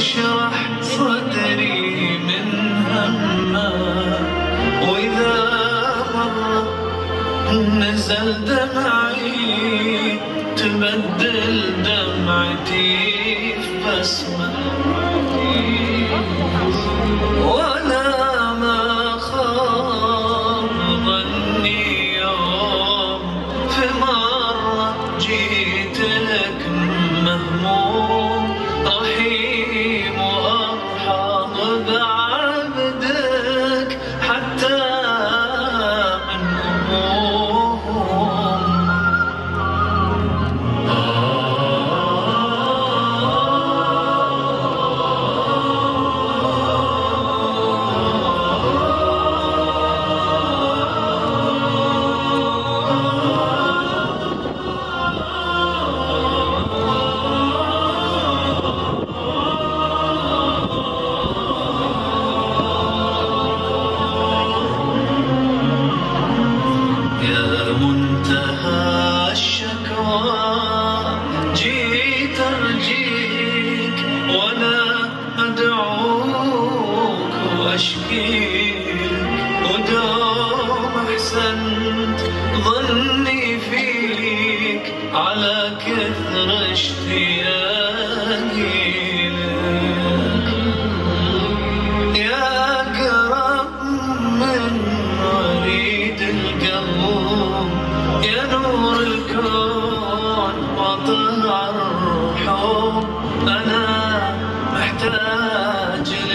تشرح صدري من همه وإذا مر نزل دمعي تبدل دمعتي في بسمه أشكي ودام أحسنت ظني فيك على كثر اشتياقي يا اقرب من عريد القلب يا نور الكون وطلع الحب أنا محتاج لك